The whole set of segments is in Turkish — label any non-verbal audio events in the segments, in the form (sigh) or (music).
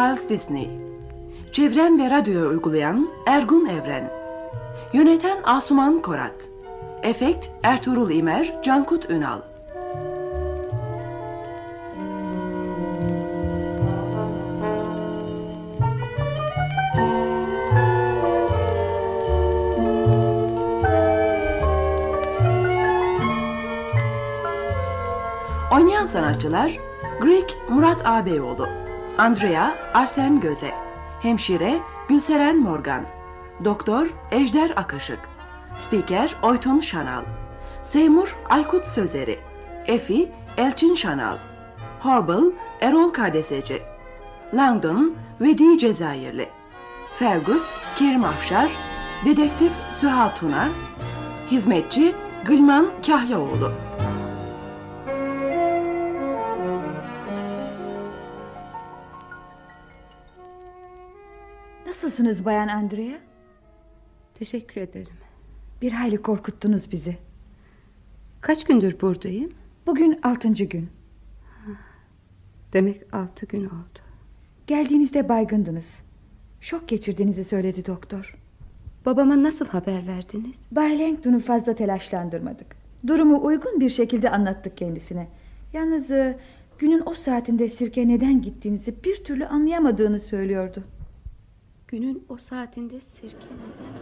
Miles Disney. Çevren ve radyoya uygulayan Ergun Evren. Yöneten Asuman Korat. Efekt Ertuğrul İmer Cankut Ünal. Oynayan sanatçılar Greg Murat Ağabeyoğlu Andrea Arsen Göze Hemşire Gülseren Morgan Doktor Ejder Akışık Spiker Oytun Şanal Seymour Aykut Sözeri Efi Elçin Şanal Horble Erol Kardeseci Langdon Vedi Cezayirli Fergus Kerim Afşar Dedektif Süha Tuna Hizmetçi Gülman Kahyaoğlu Nasılsınız Bayan Andrea? Teşekkür ederim. Bir hayli korkuttunuz bizi. Kaç gündür buradayım? Bugün altıncı gün. Demek altı gün oldu. Geldiğinizde baygındınız. Şok geçirdiğinizi söyledi doktor. Babama nasıl haber verdiniz? Bay Langton'u fazla telaşlandırmadık. Durumu uygun bir şekilde anlattık kendisine. Yalnız e, günün o saatinde sirke neden gittiğinizi bir türlü anlayamadığını söylüyordu. Günün o saatinde sirke neden?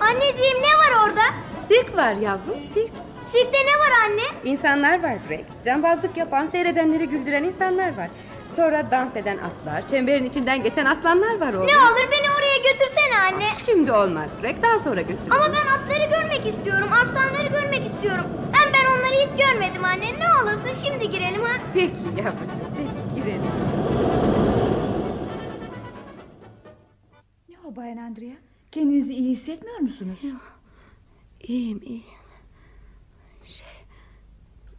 Anneciğim ne var orada? Sirk var yavrum sirk. Sirkte ne var anne? İnsanlar var Greg. Cambazlık yapan, seyredenleri güldüren insanlar var. Sonra dans eden atlar, çemberin içinden geçen aslanlar var orada. Ne olur beni oraya götürsene anne. Şimdi olmaz Greg, daha sonra götürürüm. Ama ben atları görmek istiyorum, aslanları görmek istiyorum. Ben onları hiç görmedim anne. Ne olursun şimdi girelim ha. Peki yavrucuğum, peki girelim. Ne o Bayan Andrea? Kendinizi iyi hissetmiyor musunuz? İyiyim, iyiyim. Şey,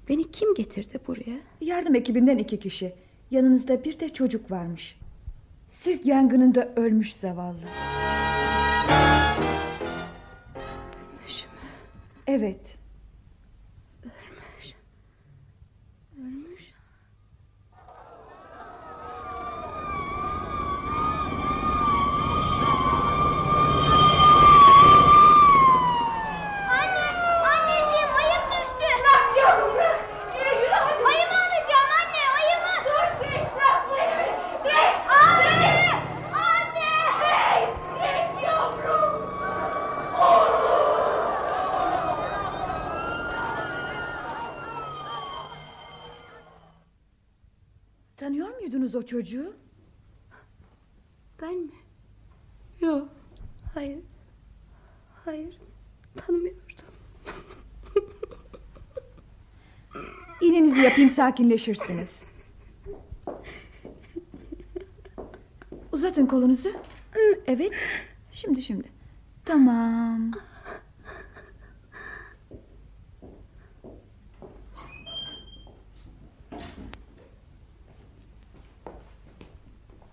beni kim getirdi buraya? Yardım ekibinden iki kişi. Yanınızda bir de çocuk varmış. Sirk yangınında ölmüş zavallı. Ölmüş mü? Evet. Ölmüş. Ölmüş. Anne, anneciğim ayım düştü. Bırak yavrum bırak. Yürü yürü hadi. Ayımı alacağım anne, ayımı. Dur Greg bırakma elimi. Greg. Anne. Anne. Greg. Greg yavrum. Tanıyor muydunuz o çocuğu? Ben mi? Yok. Hayır. Hayır. Tanımıyordum. İğnenizi yapayım sakinleşirsiniz. Uzatın kolunuzu. Evet. Şimdi şimdi. Tamam.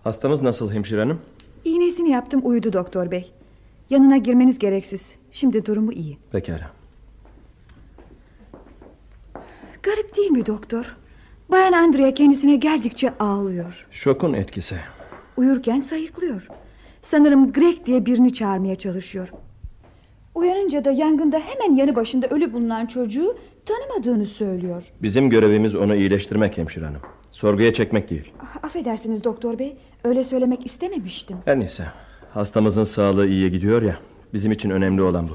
Hastamız nasıl hemşire hanım? İğnesini yaptım uyudu doktor bey. Yanına girmeniz gereksiz. Şimdi durumu iyi. Pekala. Mi doktor? Bayan Andrea kendisine geldikçe ağlıyor. Şokun etkisi. Uyurken sayıklıyor. Sanırım Greg diye birini çağırmaya çalışıyor. Uyanınca da yangında hemen yanı başında ölü bulunan çocuğu tanımadığını söylüyor. Bizim görevimiz onu iyileştirmek hemşire hanım. Sorguya çekmek değil. Ah, Affedersiniz doktor bey. Öyle söylemek istememiştim. Her neyse. Hastamızın sağlığı iyiye gidiyor ya. Bizim için önemli olan bu.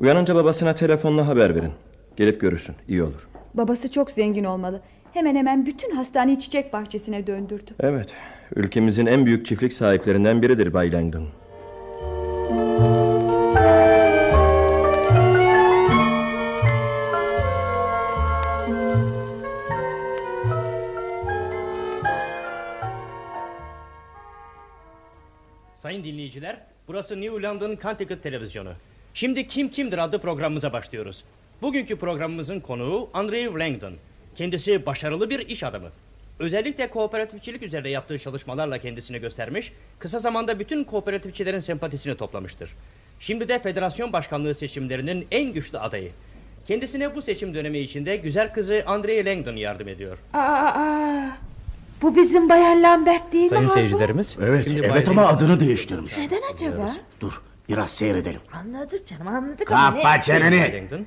Uyanınca babasına telefonla haber verin. Gelip görürsün. iyi olur. Babası çok zengin olmalı. Hemen hemen bütün hastaneyi çiçek bahçesine döndürdü. Evet. Ülkemizin en büyük çiftlik sahiplerinden biridir Bay Langdon. Sayın dinleyiciler, burası New London Connecticut Televizyonu. Şimdi Kim Kimdir adlı programımıza başlıyoruz. Bugünkü programımızın konuğu Andrew Langdon. Kendisi başarılı bir iş adamı. Özellikle kooperatifçilik üzerine yaptığı çalışmalarla kendisini göstermiş, kısa zamanda bütün kooperatifçilerin sempatisini toplamıştır. Şimdi de federasyon başkanlığı seçimlerinin en güçlü adayı. Kendisine bu seçim dönemi içinde güzel kızı Andrea Langdon yardım ediyor. Aa, aa, bu bizim Bayan Lambert değil mi Sayın seyircilerimiz. Evet, şimdi evet ama Langdon- adını değiştirmiş. Neden acaba? Dur, biraz seyredelim. Anladık canım anladık ama ne? Kapa Bay çeneni. Langdon,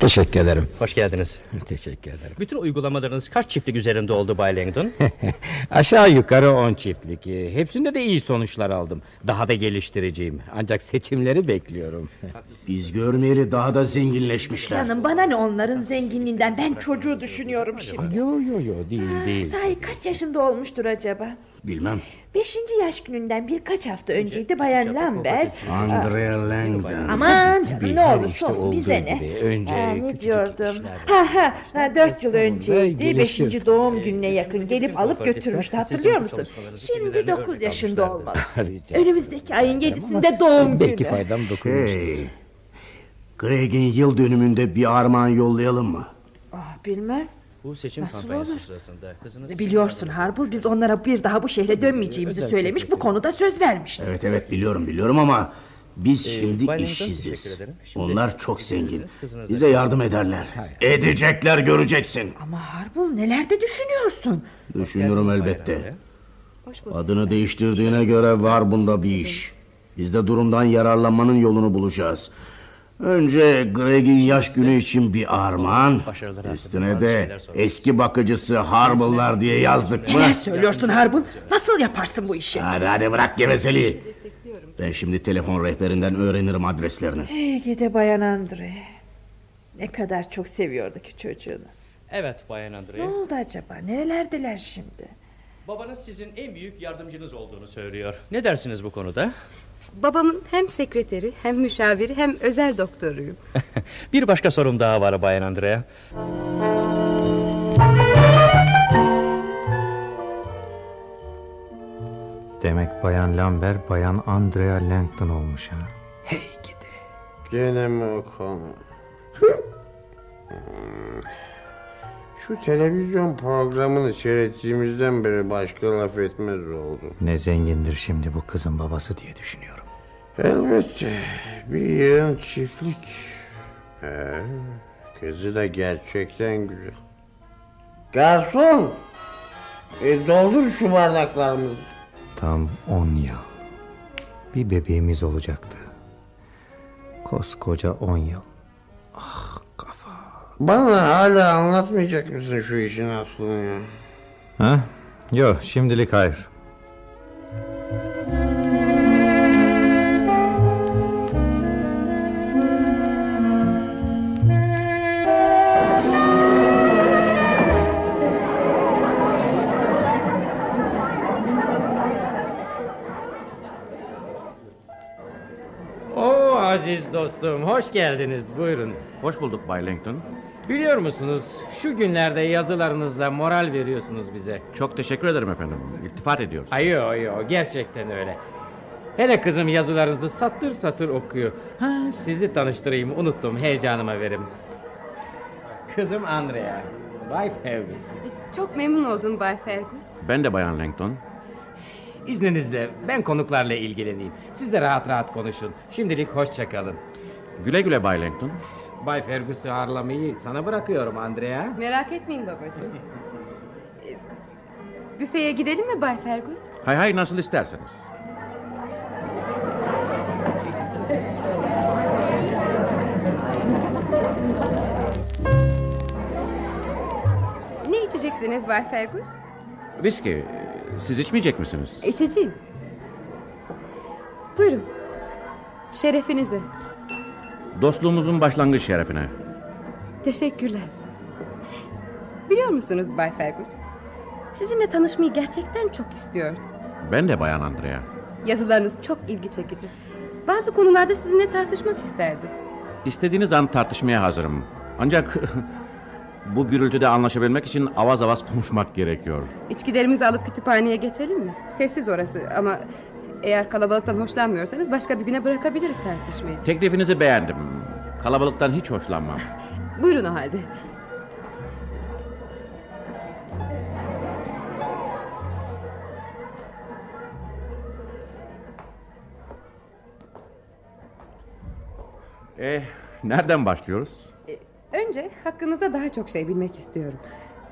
Teşekkür ederim. Hoş geldiniz. (laughs) Teşekkür ederim. Bütün uygulamalarınız kaç çiftlik üzerinde oldu Bay Langdon? (laughs) Aşağı yukarı 10 çiftlik. Hepsinde de iyi sonuçlar aldım. Daha da geliştireceğim. Ancak seçimleri bekliyorum. (laughs) Biz görmeyeli daha da zenginleşmişler. Canım bana ne onların zenginliğinden ben çocuğu düşünüyorum şimdi. yo yo yo değil değil. Sahi kaç yaşında olmuştur acaba? Bilmem. Beşinci yaş gününden birkaç hafta önceydi Bayan Lambert. Andrea Langdon. Aman canım ne olursa işte olsun bize ne? Önce Aa, ne diyordum? Ha ha, ha dört yıl önceydi. Beşinci doğum gününe yakın gelip alıp götürmüştü hatırlıyor musun? Şimdi dokuz yaşında olmalı. (laughs) Önümüzdeki ayın yedisinde doğum Belki günü. faydam dokunmuştur. Hey. Greg'in yıl dönümünde bir armağan yollayalım mı? Ah, bilmem. Bu seçim Nasıl kampanyası olur? sırasında kızınız... Biliyorsun Harbul biz onlara bir daha bu şehre dönmeyeceğimizi söylemiş bu konuda söz vermişti. Evet evet biliyorum biliyorum ama biz Ee, şimdi Bay işsiziz. Şimdi- Onlar çok zengin. Bize yardım ederler. Edecekler göreceksin. Ama Harbul nelerde düşünüyorsun? Düşünüyorum elbette. Adını değiştirdiğine göre var bunda bir iş. Biz de durumdan yararlanmanın yolunu bulacağız. Önce Greg'in yaş günü için bir armağan. Üstüne de eski bakıcısı Harble'lar diye yazdık mı? Neler söylüyorsun Harbul? Nasıl yaparsın bu işi? Hadi hadi bırak gevezeliği. Ben şimdi telefon rehberinden öğrenirim adreslerini. Ey gide bayan Andre. Ne kadar çok seviyordu ki çocuğunu. Evet Bayan Ne Andrea. oldu acaba? Nerelerdeler şimdi? Babanız sizin en büyük yardımcınız olduğunu söylüyor. Ne dersiniz bu konuda? Babamın hem sekreteri hem müşaviri hem özel doktoruyum. (laughs) Bir başka sorum daha var Bayan Andrea. Demek Bayan Lambert Bayan Andrea Langton olmuş ha. Gene mi o konu? Şu televizyon programını seyrettiğimizden beri başka laf etmez oldu. Ne zengindir şimdi bu kızın babası diye düşünüyorum. Elbette bir yığın çiftlik. Ee, kızı da gerçekten güzel. Garson! E, doldur şu bardaklarımızı. Tam 10 yıl. Bir bebeğimiz olacaktı. Koskoca 10 yıl. Ah kafa. Bana hala anlatmayacak mısın şu işin aslını ya? Ha? Yok şimdilik hayır. Dostum hoş geldiniz buyurun. Hoş bulduk Bay Langton. Biliyor musunuz şu günlerde yazılarınızla moral veriyorsunuz bize. Çok teşekkür ederim efendim. İltifat ediyoruz. Ay yo yo gerçekten öyle. Hele kızım yazılarınızı satır satır okuyor. Ha sizi tanıştırayım unuttum heyecanıma verim. Kızım Andrea. Bay Fergus. Çok memnun oldum Bay Fergus. Ben de Bayan Langton. İzninizle ben konuklarla ilgileneyim. Siz de rahat rahat konuşun. Şimdilik hoşça kalın. Güle güle Bay Langton. Bay Fergus'u ağırlamayı sana bırakıyorum Andrea. Merak etmeyin babacığım. Ee, Büfeye gidelim mi Bay Fergus? Hay hay nasıl isterseniz. Ne içeceksiniz Bay Fergus? Viski. Siz içmeyecek misiniz? İçeceğim. Buyurun. Şerefinize. Dostluğumuzun başlangıç şerefine. Teşekkürler. Biliyor musunuz Bay Fergus? Sizinle tanışmayı gerçekten çok istiyordum. Ben de Bayan Andrea. Yazılarınız çok ilgi çekici. Bazı konularda sizinle tartışmak isterdim. İstediğiniz an tartışmaya hazırım. Ancak (laughs) bu gürültüde anlaşabilmek için avaz avaz konuşmak gerekiyor. İçkilerimizi alıp kütüphaneye geçelim mi? Sessiz orası ama eğer kalabalıktan hoşlanmıyorsanız başka bir güne bırakabiliriz tartışmayı. Teklifinizi beğendim. Kalabalıktan hiç hoşlanmam. Buyurun o halde. Eh, nereden başlıyoruz? Önce hakkınızda daha çok şey bilmek istiyorum.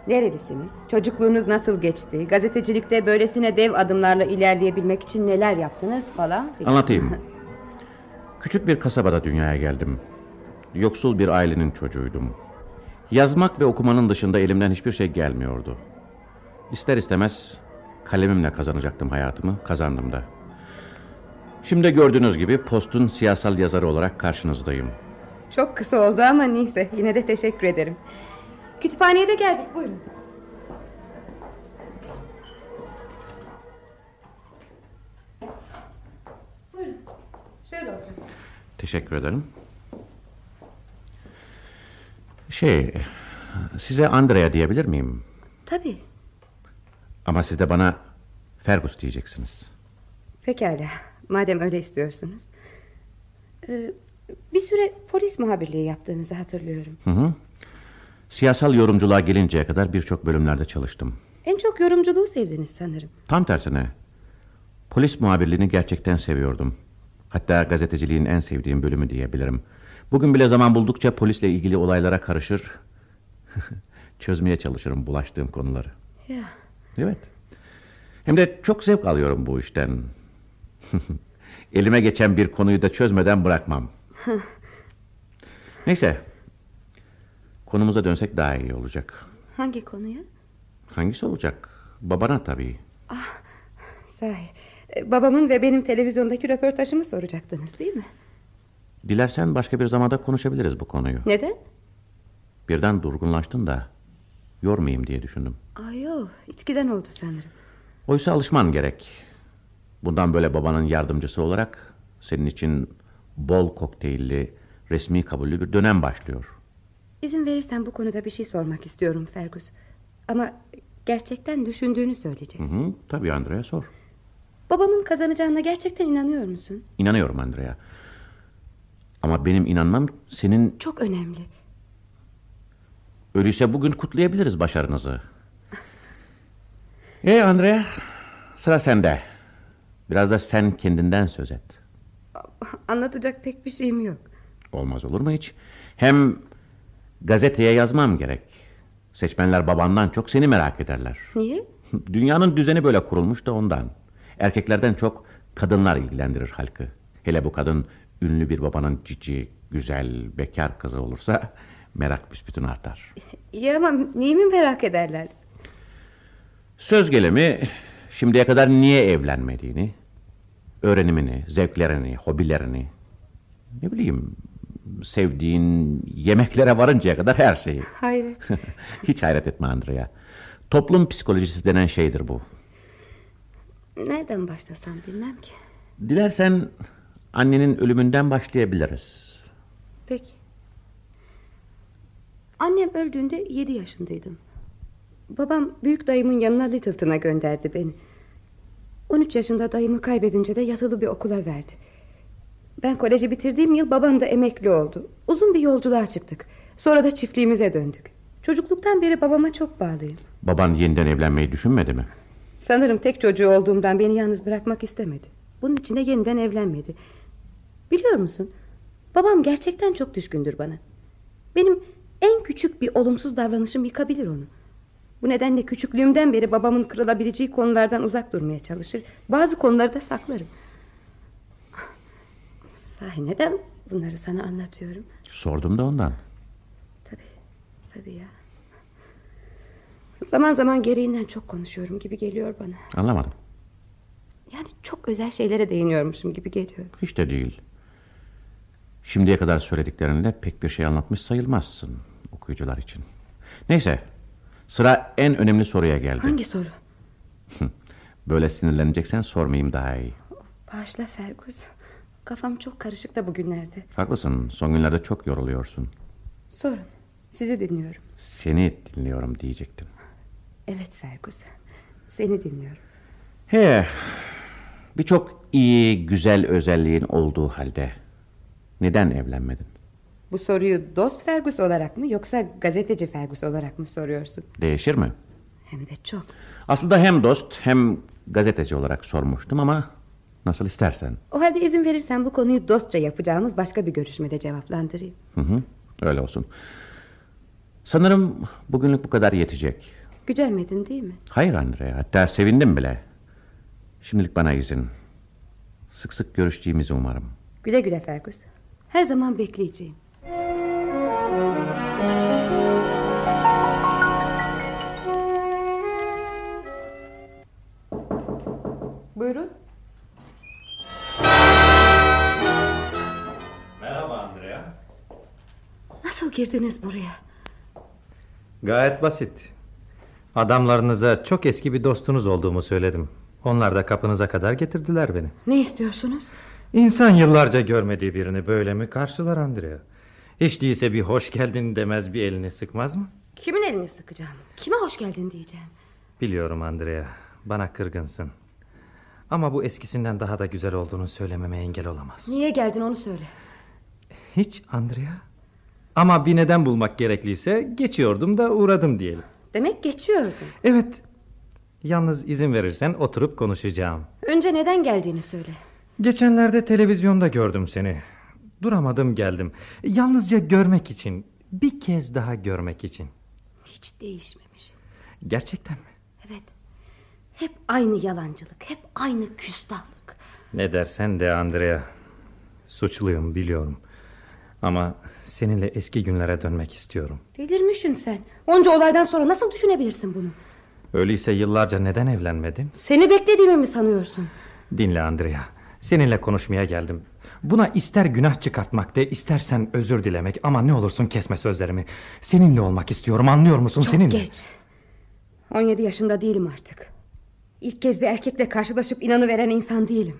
Nerelisiniz? Çocukluğunuz nasıl geçti? Gazetecilikte böylesine dev adımlarla ilerleyebilmek için neler yaptınız falan filan. Anlatayım. (laughs) Küçük bir kasabada dünyaya geldim. Yoksul bir ailenin çocuğuydum. Yazmak ve okumanın dışında elimden hiçbir şey gelmiyordu. İster istemez kalemimle kazanacaktım hayatımı, kazandım da. Şimdi gördüğünüz gibi postun siyasal yazarı olarak karşınızdayım. Çok kısa oldu ama neyse yine de teşekkür ederim. Kütüphaneye de geldik buyurun. Buyurun. Şöyle oturun. Teşekkür ederim. Şey, size Andrea diyebilir miyim? Tabii. Ama siz de bana Fergus diyeceksiniz. Pekala. Madem öyle istiyorsunuz. Ee, bir süre polis muhabirliği yaptığınızı hatırlıyorum. Hı hı. Siyasal yorumculuğa gelinceye kadar birçok bölümlerde çalıştım. En çok yorumculuğu sevdiniz sanırım. Tam tersine. Polis muhabirliğini gerçekten seviyordum. Hatta gazeteciliğin en sevdiğim bölümü diyebilirim. Bugün bile zaman buldukça polisle ilgili olaylara karışır... (laughs) ...çözmeye çalışırım bulaştığım konuları. Ya. Evet. Hem de çok zevk alıyorum bu işten. (laughs) Elime geçen bir konuyu da çözmeden bırakmam. (laughs) Neyse. Konumuza dönsek daha iyi olacak. Hangi konuya? Hangisi olacak? Babana tabii. Ah, sahi. Babamın ve benim televizyondaki röportajımı soracaktınız değil mi? Dilersen başka bir zamanda konuşabiliriz bu konuyu. Neden? Birden durgunlaştın da yormayayım diye düşündüm. Ay yok içkiden oldu sanırım. Oysa alışman gerek. Bundan böyle babanın yardımcısı olarak senin için bol kokteylli, resmi kabullü bir dönem başlıyor. İzin verirsen bu konuda bir şey sormak istiyorum Fergus. Ama gerçekten düşündüğünü Hı söyleyeceksin. hı, tabii Andrea sor. Babamın kazanacağına gerçekten inanıyor musun? İnanıyorum Andrea. Ama benim inanmam senin... Çok önemli. Öyleyse bugün kutlayabiliriz başarınızı. E Andrea, sıra sende. Biraz da sen kendinden söz et. Anlatacak pek bir şeyim yok. Olmaz olur mu hiç? Hem gazeteye yazmam gerek. Seçmenler babandan çok seni merak ederler. Niye? (laughs) Dünyanın düzeni böyle kurulmuş da ondan. Erkeklerden çok kadınlar ilgilendirir halkı. Hele bu kadın ünlü bir babanın cici, güzel, bekar kızı olursa merak büsbütün artar. (laughs) İyi ama neyimi merak ederler? Söz gelimi şimdiye kadar niye evlenmediğini, öğrenimini, zevklerini, hobilerini, ne bileyim sevdiğin yemeklere varıncaya kadar her şeyi. (laughs) Hayret. (laughs) Hiç hayret etme Andrea. Toplum psikolojisi denen şeydir bu. Nereden başlasam bilmem ki. Dilersen annenin ölümünden başlayabiliriz. Peki. Annem öldüğünde yedi yaşındaydım. Babam büyük dayımın yanına Littleton'a gönderdi beni. 13 yaşında dayımı kaybedince de yatılı bir okula verdi. Ben koleji bitirdiğim yıl babam da emekli oldu. Uzun bir yolculuğa çıktık. Sonra da çiftliğimize döndük. Çocukluktan beri babama çok bağlıyım. Baban yeniden evlenmeyi düşünmedi mi? Sanırım tek çocuğu olduğumdan beni yalnız bırakmak istemedi. Bunun için de yeniden evlenmedi. Biliyor musun? Babam gerçekten çok düşkündür bana. Benim en küçük bir olumsuz davranışım yıkabilir onu. Bu nedenle küçüklüğümden beri babamın kırılabileceği konulardan uzak durmaya çalışır. Bazı konuları da saklarım. Sahi neden bunları sana anlatıyorum? Sordum da ondan. Tabii ya. Zaman zaman gereğinden çok konuşuyorum gibi geliyor bana. Anlamadım. Yani çok özel şeylere değiniyormuşum gibi geliyor. Hiç de değil. Şimdiye kadar söylediklerinle pek bir şey anlatmış sayılmazsın okuyucular için. Neyse sıra en önemli soruya geldi. Hangi soru? Böyle sinirleneceksen sormayayım daha iyi. Bağışla Fergus. Kafam çok karışık da bugünlerde. Haklısın son günlerde çok yoruluyorsun. Sorun. Sizi dinliyorum. Seni dinliyorum diyecektim. Evet Fergus. Seni dinliyorum. He, birçok iyi, güzel özelliğin olduğu halde neden evlenmedin? Bu soruyu dost Fergus olarak mı yoksa gazeteci Fergus olarak mı soruyorsun? Değişir mi? Hem de çok. Aslında hem dost hem gazeteci olarak sormuştum ama nasıl istersen. O halde izin verirsen bu konuyu dostça yapacağımız başka bir görüşmede cevaplandırayım. Hı hı, öyle olsun. Sanırım bugünlük bu kadar yetecek. Gücenmedin değil mi? Hayır Andrea, hatta sevindim bile. Şimdilik bana izin. Sık sık görüşeceğimizi umarım. Güle güle Fergus. Her zaman bekleyeceğim. Nasıl girdiniz buraya? Gayet basit. Adamlarınıza çok eski bir dostunuz olduğumu söyledim. Onlar da kapınıza kadar getirdiler beni. Ne istiyorsunuz? İnsan yıllarca görmediği birini böyle mi karşılar Andrea? Hiç değilse bir hoş geldin demez bir elini sıkmaz mı? Kimin elini sıkacağım? Kime hoş geldin diyeceğim. Biliyorum Andrea. Bana kırgınsın. Ama bu eskisinden daha da güzel olduğunu söylememe engel olamaz. Niye geldin onu söyle. Hiç Andrea. Ama bir neden bulmak gerekliyse geçiyordum da uğradım diyelim. Demek geçiyordun. Evet. Yalnız izin verirsen oturup konuşacağım. Önce neden geldiğini söyle. Geçenlerde televizyonda gördüm seni. Duramadım geldim. Yalnızca görmek için. Bir kez daha görmek için. Hiç değişmemiş. Gerçekten mi? Evet. Hep aynı yalancılık, hep aynı küstahlık. Ne dersen de Andrea. Suçluyum biliyorum. Ama seninle eski günlere dönmek istiyorum. Delirmişsin sen. Onca olaydan sonra nasıl düşünebilirsin bunu? Öyleyse yıllarca neden evlenmedin? Seni beklediğimi mi sanıyorsun? Dinle Andrea. Seninle konuşmaya geldim. Buna ister günah çıkartmak de istersen özür dilemek ama ne olursun kesme sözlerimi. Seninle olmak istiyorum anlıyor musun Çok seninle? geç. 17 yaşında değilim artık. İlk kez bir erkekle karşılaşıp inanıveren insan değilim.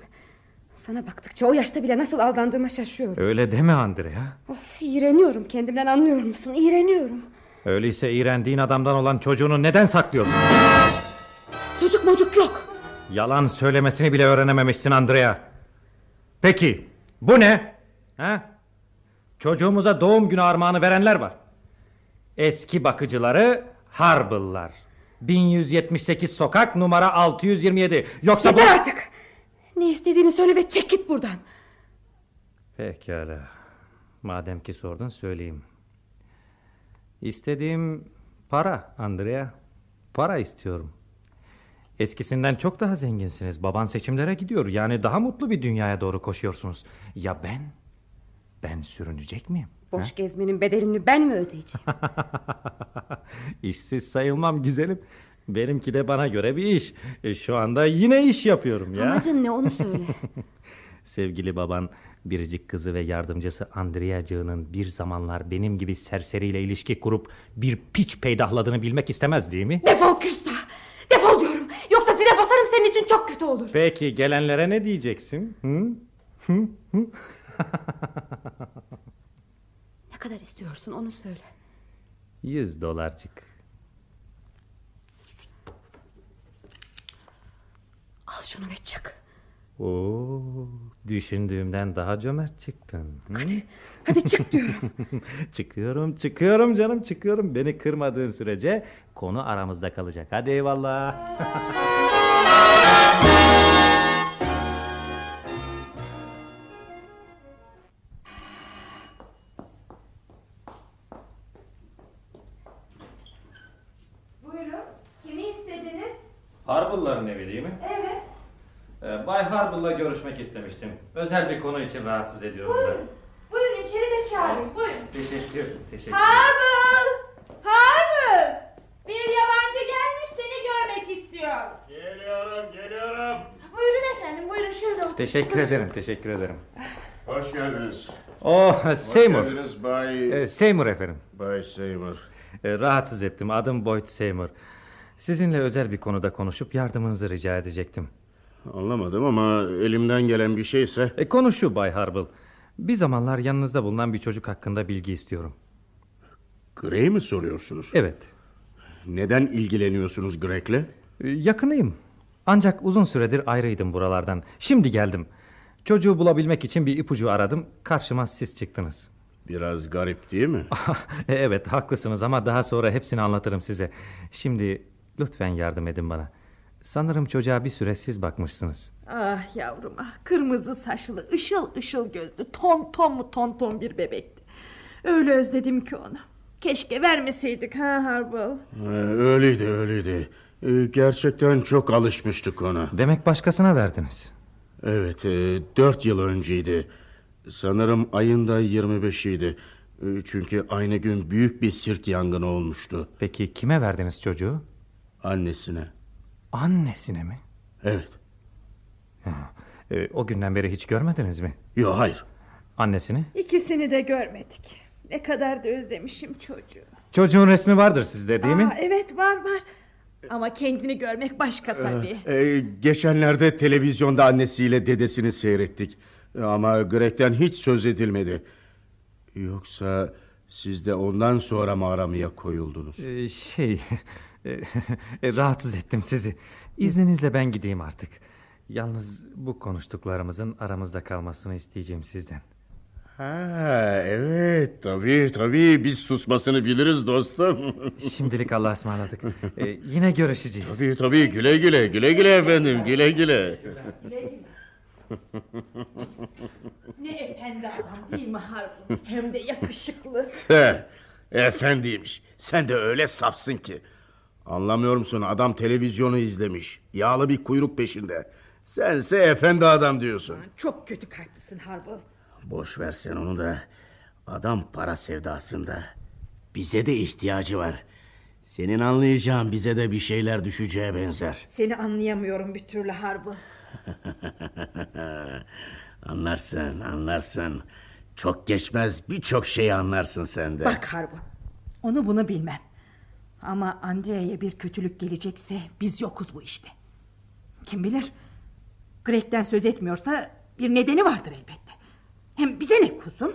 Sana baktıkça o yaşta bile nasıl aldandığıma şaşıyorum. Öyle deme Andrea. Of, iğreniyorum kendimden anlıyor musun? İğreniyorum. Öyleyse iğrendiğin adamdan olan çocuğunu neden saklıyorsun? Çocuk mocuk yok. Yalan söylemesini bile öğrenememişsin Andrea. Peki bu ne? Ha? Çocuğumuza doğum günü armağanı verenler var. Eski bakıcıları Harbıllar. 1178 sokak numara 627. Yoksa Yeter bu... artık. Ne istediğini söyle ve çek git buradan. Pekala. Madem ki sordun söyleyeyim. İstediğim para Andrea. Para istiyorum. Eskisinden çok daha zenginsiniz. Baban seçimlere gidiyor. Yani daha mutlu bir dünyaya doğru koşuyorsunuz. Ya ben? Ben sürünecek miyim? Boş gezmenin bedelini ben mi ödeyeceğim? (laughs) İşsiz sayılmam güzelim. Benimki de bana göre bir iş. E, Şu anda yine iş yapıyorum ya. Amacın ne onu söyle. (laughs) Sevgili baban biricik kızı ve yardımcısı Andreacığının bir zamanlar benim gibi serseriyle ilişki kurup bir piç peydahladığını bilmek istemez değil mi? Defol küstah. Defol diyorum. Yoksa zile basarım senin için çok kötü olur. Peki gelenlere ne diyeceksin? Hı? Hı? Hı? Ne kadar istiyorsun onu söyle. Yüz dolarcık. Al şunu ve çık. Oo, düşündüğümden daha cömert çıktın. Hı? Hadi, hadi çık diyorum. (laughs) çıkıyorum, çıkıyorum canım, çıkıyorum. Beni kırmadığın sürece konu aramızda kalacak. Hadi eyvallah. Buyurun. Kimi istediniz? Harbılların evi değil mi? Evet. Ee, Bay Harbıl'la görüşmek istemiştim. Özel bir konu için rahatsız ediyorum Buyurun. Buyurun içeri de çağırın. Buyurun. ben. Teşekkür, teşekkür. Harbıl! Harbıl! Bir yabancı gelmiş seni görmek istiyor. Geliyorum, geliyorum. Buyurun efendim, buyurun şöyle oturun. Teşekkür ederim, teşekkür ederim. Hoş geldiniz. Oh, Hoş Seymour. geldiniz Bay... Ee, Seymour efendim. Bay Seymour. Ee, rahatsız ettim. Adım Boyd Seymour. Sizinle özel bir konuda konuşup yardımınızı rica edecektim. Anlamadım ama elimden gelen bir şeyse... E, konu şu Bay Harble. Bir zamanlar yanınızda bulunan bir çocuk hakkında bilgi istiyorum. Grey mi soruyorsunuz? Evet. Neden ilgileniyorsunuz Greg'le? E, yakınıyım. Ancak uzun süredir ayrıydım buralardan. Şimdi geldim. Çocuğu bulabilmek için bir ipucu aradım. Karşıma siz çıktınız. Biraz garip değil mi? (laughs) E, evet haklısınız ama daha sonra hepsini anlatırım size. Şimdi lütfen yardım edin bana. Sanırım çocuğa bir süre siz bakmışsınız. Ah yavrum ah kırmızı saçlı ışıl ışıl gözlü ton ton mu ton ton bir bebekti. Öyle özledim ki onu. Keşke vermeseydik ha Harbal. Ee, öyleydi öyleydi. Ee, gerçekten çok alışmıştık ona. Demek başkasına verdiniz. Evet e, dört yıl önceydi. Sanırım ayında 25'iydi. E, çünkü aynı gün büyük bir sirk yangını olmuştu. Peki kime verdiniz çocuğu? Annesine. Annesine mi? Evet. Ha, e, o günden beri hiç görmediniz mi? Yok hayır. Annesini? İkisini de görmedik. Ne kadar da özlemişim çocuğu. Çocuğun resmi vardır sizde değil Aa, mi? Evet var var. Ama kendini görmek başka tabii. Ee, geçenlerde televizyonda annesiyle dedesini seyrettik. Ama Greg'den hiç söz edilmedi. Yoksa siz de ondan sonra mı aramaya koyuldunuz? Ee, şey... (laughs) e, rahatsız ettim sizi. İzninizle ben gideyim artık. Yalnız bu konuştuklarımızın aramızda kalmasını isteyeceğim sizden. Ha evet tabii tabii biz susmasını biliriz dostum. (laughs) Şimdilik Allah'a ısmarladık. Ee, yine görüşeceğiz. Tabii tabii güle güle güle güle efendim güle güle. Ne efendi adam değil mi Harbal? Hem de yakışıklı. He, efendiymiş. Sen de öyle safsın ki. Anlamıyor musun adam televizyonu izlemiş. Yağlı bir kuyruk peşinde. Sense efendi adam diyorsun. Çok kötü kalplisin Harbal. Boş ver sen onu da. Adam para sevdasında. Bize de ihtiyacı var. Senin anlayacağın bize de bir şeyler düşeceğe benzer. Seni anlayamıyorum bir türlü Harbal. (laughs) anlarsın anlarsın. Çok geçmez birçok şeyi anlarsın sen de. Bak Harbal. Onu bunu bilmem. Ama Andrea'ya bir kötülük gelecekse biz yokuz bu işte. Kim bilir? Greg'den söz etmiyorsa bir nedeni vardır elbette. Hem bize ne kuzum?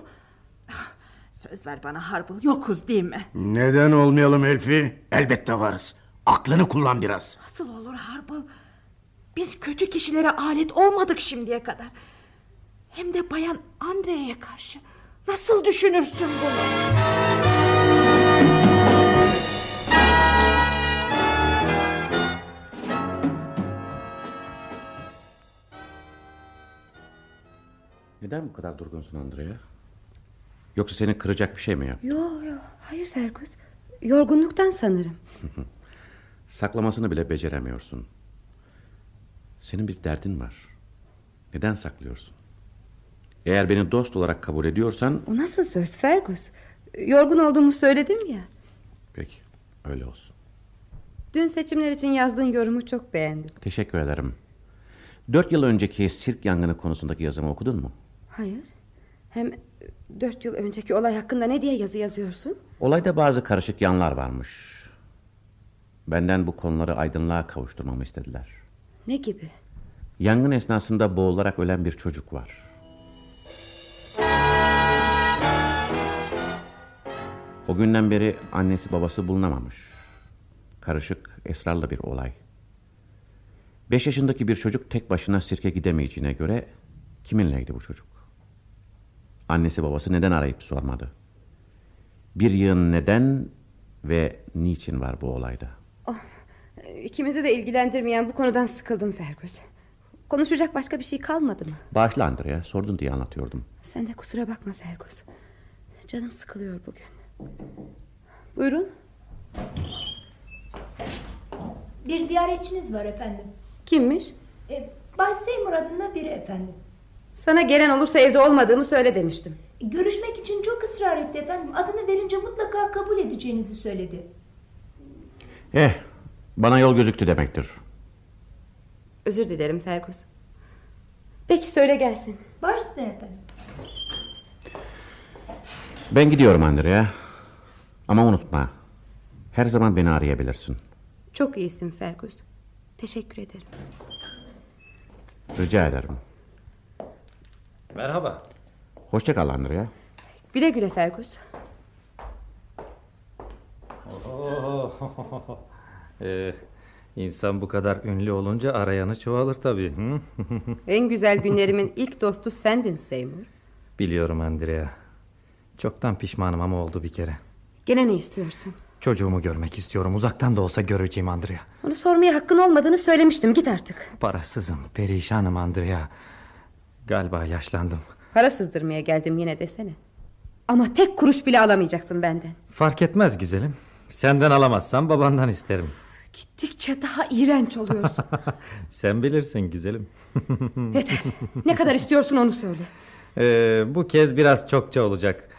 Ah, Söz ver bana Harbal yokuz değil mi? Neden olmayalım Elfi? Elbette varız. Aklını kullan biraz. Nasıl olur Harbal? Biz kötü kişilere alet olmadık şimdiye kadar. Hem de bayan Andrea'ya karşı. Nasıl düşünürsün bunu? Neden bu kadar durgunsun Andrea? Yoksa seni kıracak bir şey mi yap? Yok yok hayır Fergus. Yorgunluktan sanırım. (laughs) Saklamasını bile beceremiyorsun. Senin bir derdin var. Neden saklıyorsun? Eğer beni dost olarak kabul ediyorsan... O nasıl söz Fergus? Yorgun olduğumu söyledim ya. Peki öyle olsun. Dün seçimler için yazdığın yorumu çok beğendim. Teşekkür ederim. Dört yıl önceki sirk yangını konusundaki yazımı okudun mu? Hayır. Hem dört yıl önceki olay hakkında ne diye yazı yazıyorsun? Olayda bazı karışık yanlar varmış. Benden bu konuları aydınlığa kavuşturmamı istediler. Ne gibi? Yangın esnasında boğularak ölen bir çocuk var. O günden beri annesi babası bulunamamış. Karışık, esrarlı bir olay. Beş yaşındaki bir çocuk tek başına sirke gidemeyeceğine göre kiminleydi bu çocuk? Annesi babası neden arayıp sormadı? Bir yığın neden ve niçin var bu olayda? Oh, ikimizi de ilgilendirmeyen bu konudan sıkıldım Fergus. Konuşacak başka bir şey kalmadı mı? Bağışla Andrea, sordun diye anlatıyordum. Sen de kusura bakma Fergus. Canım sıkılıyor bugün. Buyurun. Bir ziyaretçiniz var efendim. Kimmiş? E, Bay Seymour adında biri efendim. Sana gelen olursa evde olmadığımı söyle demiştim. Görüşmek için çok ısrar etti efendim. Adını verince mutlaka kabul edeceğinizi söyledi. Eh, bana yol gözüktü demektir. Özür dilerim Fergus. Peki söyle gelsin. Baş üstüne efendim. Ben gidiyorum Andrea. Ama unutma. Her zaman beni arayabilirsin. Çok iyisin Fergus. Teşekkür ederim. Rica ederim. Merhaba. Hoşça kal Andrea. Güle güle Fergus. (laughs) ee, insan bu kadar ünlü olunca arayanı çoğalır tabii. (laughs) En güzel günlerimin ilk dostu sendin Seymour. Biliyorum Andrea. Çoktan pişmanım ama oldu bir kere. Gene ne istiyorsun? Çocuğumu görmek istiyorum. Uzaktan da olsa göreceğim Andrea. Onu sormaya hakkın olmadığını söylemiştim. Git artık. Parasızım, perişanım Andrea. Galiba yaşlandım. Para sızdırmaya geldim yine desene. Ama tek kuruş bile alamayacaksın benden. Fark etmez güzelim. Senden alamazsam babandan isterim. Gittikçe daha iğrenç oluyorsun. (laughs) Sen bilirsin güzelim. (laughs) Yeter. Ne kadar istiyorsun onu söyle. Ee, bu kez biraz çokça olacak.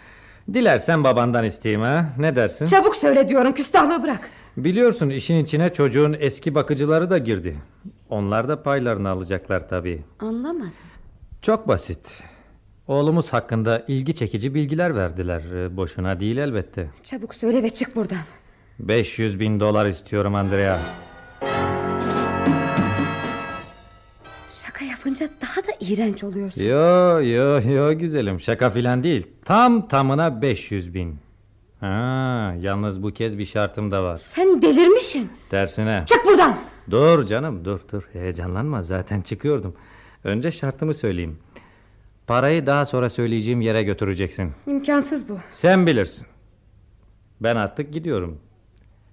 Dilersen babandan isteyeyim ha. Ne dersin? Çabuk söyle diyorum küstahlığı bırak. Biliyorsun işin içine çocuğun eski bakıcıları da girdi. Onlar da paylarını alacaklar tabii. Anlamadım. Çok basit. Oğlumuz hakkında ilgi çekici bilgiler verdiler. Ee, Boşuna değil elbette. Çabuk söyle ve çık buradan. 500 bin dolar istiyorum Andrea. Şaka yapınca daha da iğrenç oluyorsun. Yo yo yo güzelim şaka filan değil. Tam tamına 500 bin. Ha, yalnız bu kez bir şartım da var. Sen delirmişsin. Tersine. Çık buradan. Dur canım dur dur heyecanlanma zaten çıkıyordum. Önce şartımı söyleyeyim. Parayı daha sonra söyleyeceğim yere götüreceksin. İmkansız bu. Sen bilirsin. Ben artık gidiyorum.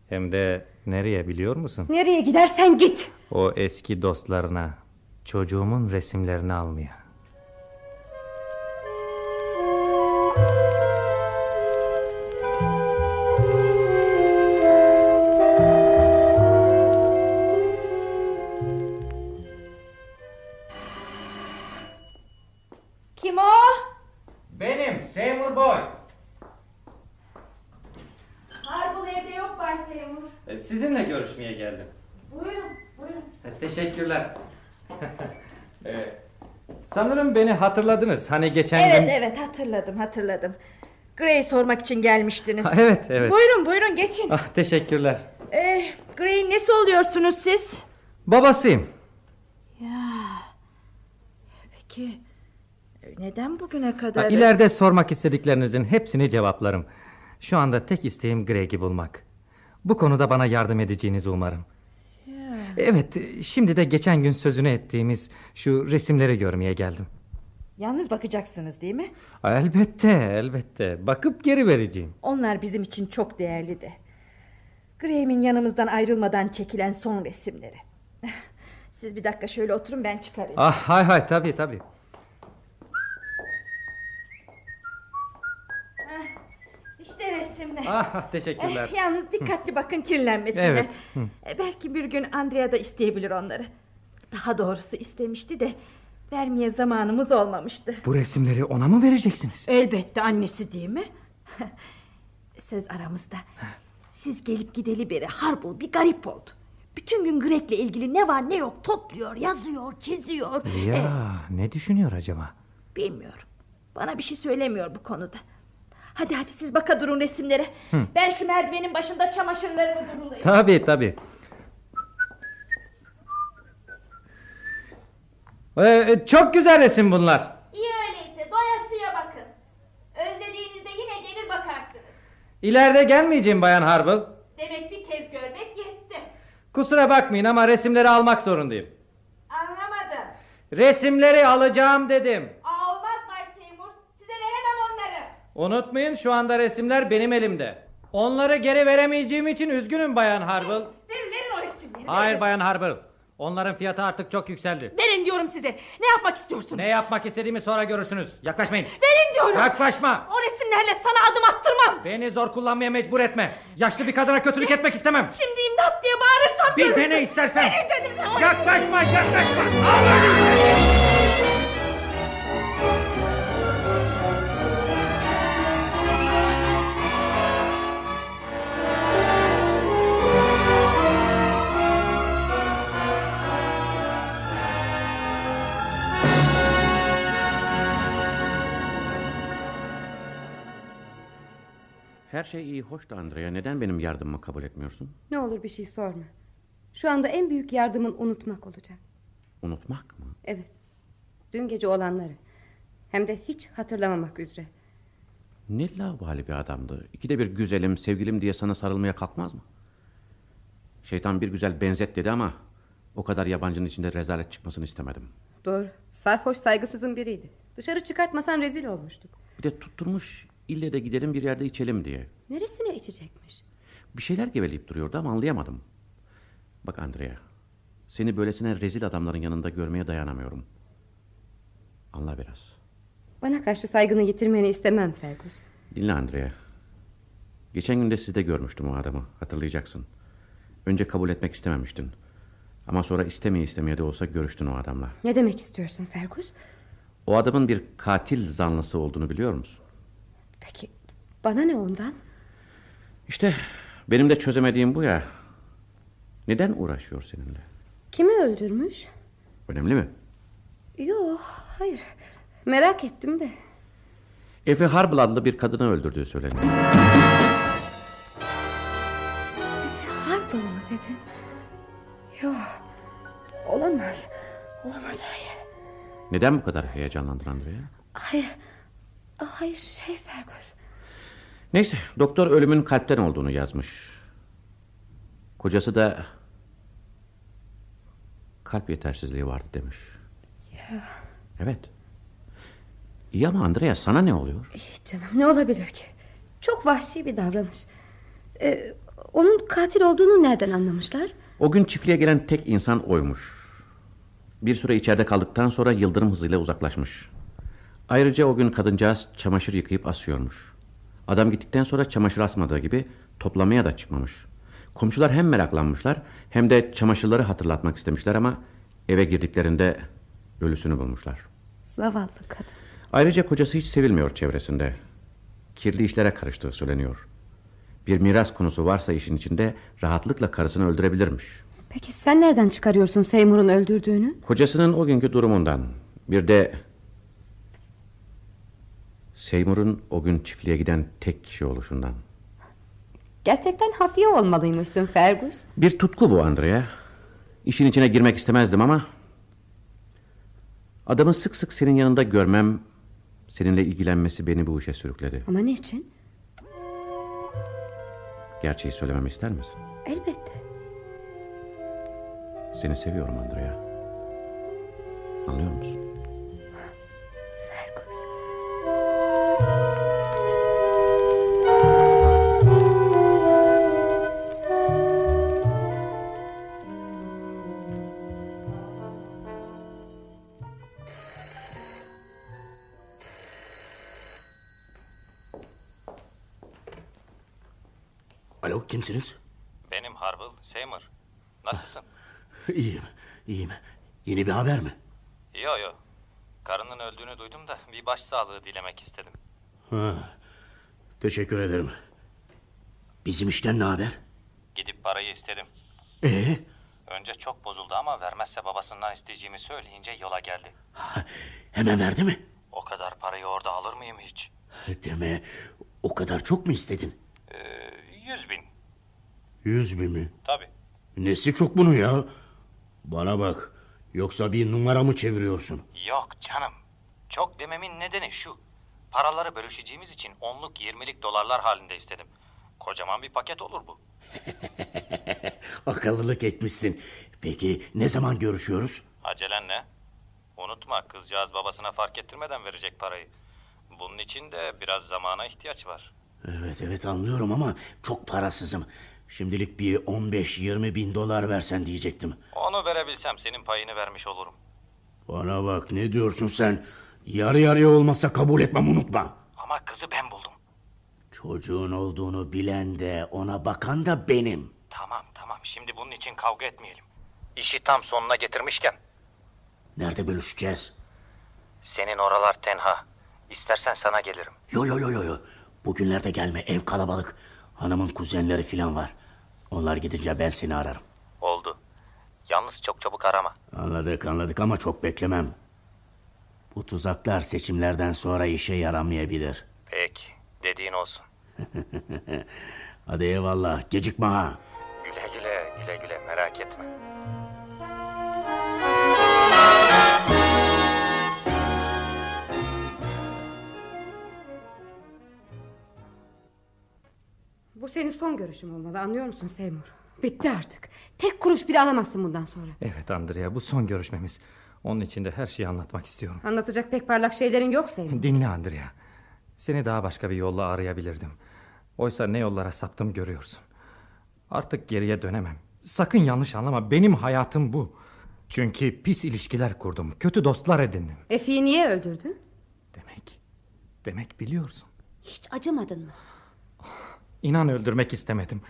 Hem de nereye biliyor musun? Nereye gidersen git. O eski dostlarına, çocuğumun resimlerini almaya. Benim Seymour Boy. Harbul evde yok Bay Seymour. E, Sizinle görüşmeye geldim. Buyurun, buyurun. E, Teşekkürler. (laughs) E, Sanırım beni hatırladınız. Hani geçen Evet, gün... evet hatırladım, hatırladım. Grey sormak için gelmiştiniz. Ha, (laughs) evet, evet. Buyurun, buyurun geçin. Ah, teşekkürler. Ee, Grey'in nesi oluyorsunuz siz? Babasıyım. Ya. Peki neden bugüne Ha, kadar... ileride sormak istediklerinizin hepsini cevaplarım. Şu anda tek isteğim Greg'i bulmak. Bu konuda bana yardım edeceğinizi umarım. Ya. Evet, şimdi de geçen gün sözünü ettiğimiz şu resimleri görmeye geldim. Yalnız bakacaksınız değil mi? Elbette, elbette. Bakıp geri vereceğim. Onlar bizim için çok değerli de. Graham'in yanımızdan ayrılmadan çekilen son resimleri. Siz bir dakika şöyle oturun ben çıkarayım. Ah, hay hay, tabii tabii. Ah, teşekkürler. Eh, yalnız dikkatli bakın kirlenmesine. Evet. Eh, Belki bir gün Andrea da isteyebilir onları. Daha doğrusu istemişti de vermeye zamanımız olmamıştı. Bu resimleri ona mı vereceksiniz? Elbette annesi değil mi? (laughs) Söz aramızda. Siz gelip gideli beri Harbul bir garip oldu. Bütün gün Greg'le ilgili ne var ne yok topluyor, yazıyor, çiziyor. Ya, Eh, ne düşünüyor acaba? bilmiyorum. Bana bir şey söylemiyor bu konuda. Hadi hadi siz baka durun resimlere. Hı. Ben şu merdivenin başında çamaşırlarımı durulayım. Tabii tabii. Ee, çok güzel resim bunlar. İyi öyleyse doyasıya bakın. Özlediğinizde yine gelir bakarsınız. İleride gelmeyeceğim Bayan Harbel. Demek bir kez görmek yetti. Kusura bakmayın ama resimleri almak zorundayım. Anlamadım. Resimleri alacağım dedim. Aa, olmaz Bay Seymour. Size veremem onları. Unutmayın şu anda resimler benim elimde. Onları geri veremeyeceğim için üzgünüm Bayan Harbel. Verin verin o resimleri. Hayır verin. Bayan Harbel. Onların fiyatı artık çok yükseldi. Verin diyorum size. Ne yapmak istiyorsunuz? Ne yapmak istediğimi sonra görürsünüz. Yaklaşmayın. Verin diyorum. Yaklaşma. O resimlerle sana adım attırmam. Beni zor kullanmaya mecbur etme. Yaşlı bir kadına kötülük etmek istemem. Şimdi imdat diye bağırırsam Bir dene istersen. Verin dedim sana Yaklaşma yaklaşma. Al öyleyse. Her şey iyi hoş da Andrea. Neden benim yardımımı kabul etmiyorsun? Ne olur bir şey sorma. Şu anda en büyük yardımın unutmak olacak. Unutmak mı? Evet. Dün gece olanları. Hem de hiç hatırlamamak üzere. Ne lavabali bir adamdı. İkide bir güzelim, sevgilim diye sana sarılmaya kalkmaz mı? Şeytan bir güzel benzet dedi ama... ...o kadar yabancının içinde rezalet çıkmasını istemedim. Doğru. Sarhoş saygısızın biriydi. Dışarı çıkartmasan rezil olmuştuk. Bir de tutturmuş ille de gidelim bir yerde içelim diye. Neresine içecekmiş? Bir şeyler geveleyip duruyordu ama anlayamadım. Bak Andrea... ...seni böylesine rezil adamların yanında görmeye dayanamıyorum. Anla biraz. Bana karşı saygını yitirmeni istemem Fergus. Dinle Andrea. Geçen gün de sizde görmüştüm o adamı. Hatırlayacaksın. Önce kabul etmek istememiştin. Ama sonra istemeye istemeye de olsa görüştün o adamla. Ne demek istiyorsun Fergus? O adamın bir katil zanlısı olduğunu biliyor musun? Peki bana ne ondan? İşte benim de çözemediğim bu ya. Neden uğraşıyor seninle? Kimi öldürmüş? Önemli mi? Yok hayır. Merak ettim de. Efe Harbel adlı bir kadını öldürdüğü söyleniyor. Harper mı dedin? Yok. Olamaz. Olamaz hayır. Neden bu kadar heyecanlandın Andrea? Hayır. Aa, Hayır şey Fergus. Neyse doktor ölümün kalpten olduğunu yazmış. Kocası da kalp yetersizliği vardı demiş. Ya. Evet. İyi ama Andrea sana ne oluyor? İyi canım ne olabilir ki? Çok vahşi bir davranış. Ee, onun katil olduğunu nereden anlamışlar? O gün çiftliğe gelen tek insan oymuş. Bir süre içeride kaldıktan sonra yıldırım hızıyla uzaklaşmış. Ayrıca o gün kadıncağız çamaşır yıkayıp asıyormuş. Adam gittikten sonra çamaşır asmadığı gibi toplamaya da çıkmamış. Komşular hem meraklanmışlar hem de çamaşırları hatırlatmak istemişler ama eve girdiklerinde ölüsünü bulmuşlar. Zavallı kadın. Ayrıca kocası hiç sevilmiyor çevresinde. Kirli işlere karıştığı söyleniyor. Bir miras konusu varsa işin içinde rahatlıkla karısını öldürebilirmiş. Peki sen nereden çıkarıyorsun Seymour'un öldürdüğünü? Kocasının o günkü durumundan bir de Seymour'un o gün çiftliğe giden tek kişi oluşundan. Gerçekten hafiye olmalıymışsın Fergus. Bir tutku bu Andrea. İşin içine girmek istemezdim ama adamı sık sık senin yanında görmem, seninle ilgilenmesi beni bu işe sürükledi. Ama niçin? Gerçeği söylememi ister misin? Elbette. Seni seviyorum Andrea. Anlıyor musun? Alo kimsiniz? Benim Harville Seymour. Nasılsın? (laughs) İyiyim, iyiyim. Yeni bir haber mi? yo yo. Karının öldüğünü duydum da bir başsağlığı dilemek istedim. Ha, teşekkür ederim. Bizim işten ne haber? Gidip parayı istedim. Ee, Önce çok bozuldu ama vermezse babasından isteyeceğimi söyleyince yola geldi. hemen verdi mi? O kadar parayı orada alır mıyım hiç? Deme, o kadar çok mu istedin? Ee, yüz bin. Yüz bin mi? Tabii. Nesi çok bunun ya? Bana bak, yoksa bir numara mı çeviriyorsun? Yok canım. Çok dememin nedeni şu. Paraları bölüşeceğimiz için onluk yirmilik dolarlar halinde istedim. Kocaman bir paket olur bu. (laughs) Akıllılık etmişsin. Peki ne zaman görüşüyoruz? Acelen ne? Unutma kızcağız babasına fark ettirmeden verecek parayı. Bunun için de biraz zamana ihtiyaç var. Evet evet anlıyorum ama çok parasızım. Şimdilik bir 15-20 bin dolar versen diyecektim. Onu verebilsem senin payını vermiş olurum. Bana bak ne diyorsun sen? Yarı yarıya olmazsa kabul etmem unutma. Ama kızı ben buldum. Çocuğun olduğunu bilen de ona bakan da benim. Tamam tamam şimdi bunun için kavga etmeyelim. İşi tam sonuna getirmişken. Nerede bölüşeceğiz? Senin oralar tenha. İstersen sana gelirim. Yo yo yo yo yo. Bugünlerde gelme ev kalabalık. Hanımın kuzenleri filan var. Onlar gidince ben seni ararım. Oldu. Yalnız çok çabuk arama. Anladık anladık ama çok beklemem. Bu tuzaklar seçimlerden sonra işe yaramayabilir. Peki dediğin olsun. (laughs) Hadi eyvallah gecikme ha. Güle güle güle güle Bu senin son görüşüm olmalı anlıyor musun Seymour? Bitti artık. Tek kuruş bile alamazsın bundan sonra. Evet Andrea bu son görüşmemiz. Onun için de her şeyi anlatmak istiyorum. Anlatacak pek parlak şeylerin yok Seymour. Dinle Andrea. Seni daha başka bir yolla arayabilirdim. Oysa ne yollara saptım görüyorsun. Artık geriye dönemem. Sakın yanlış anlama benim hayatım bu. Çünkü pis ilişkiler kurdum. Kötü dostlar edindim. Efi'yi niye öldürdün? Demek biliyorsun. Hiç acımadın mı? İnan öldürmek istemedim.